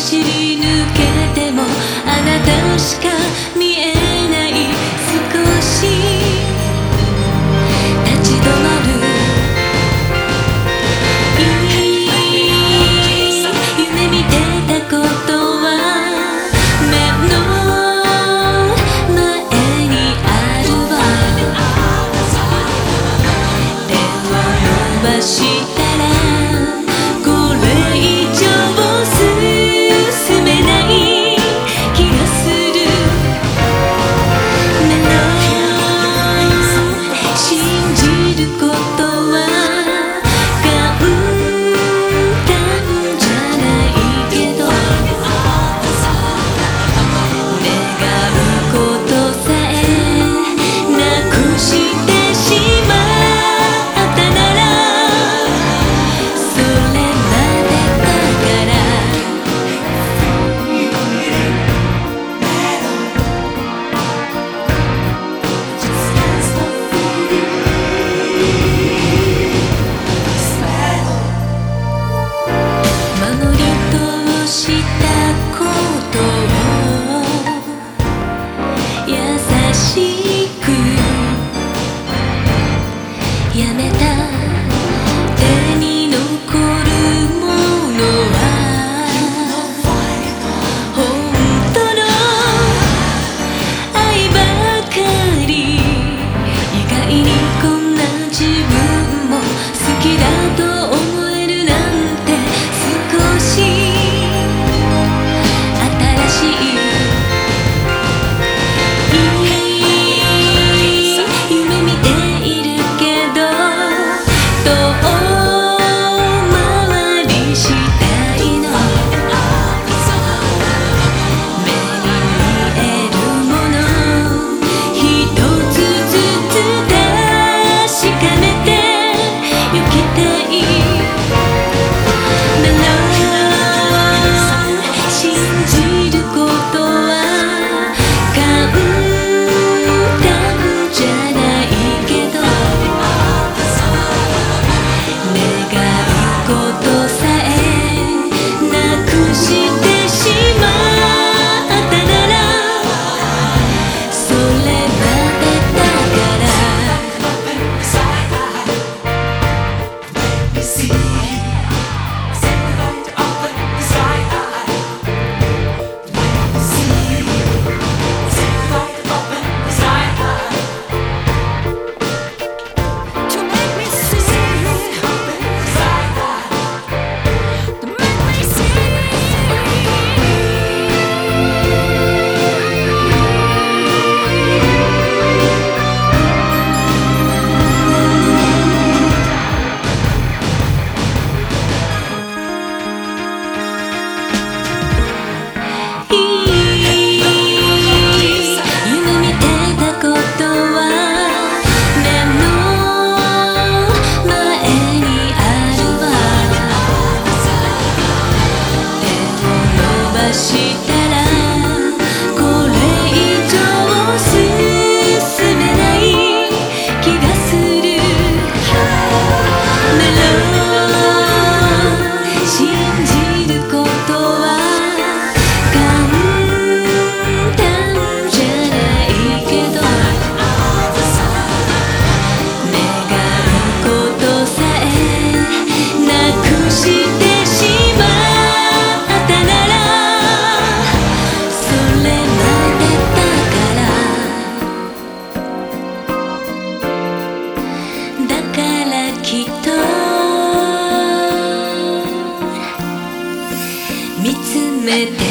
走り抜けてもあなたしか見見つめて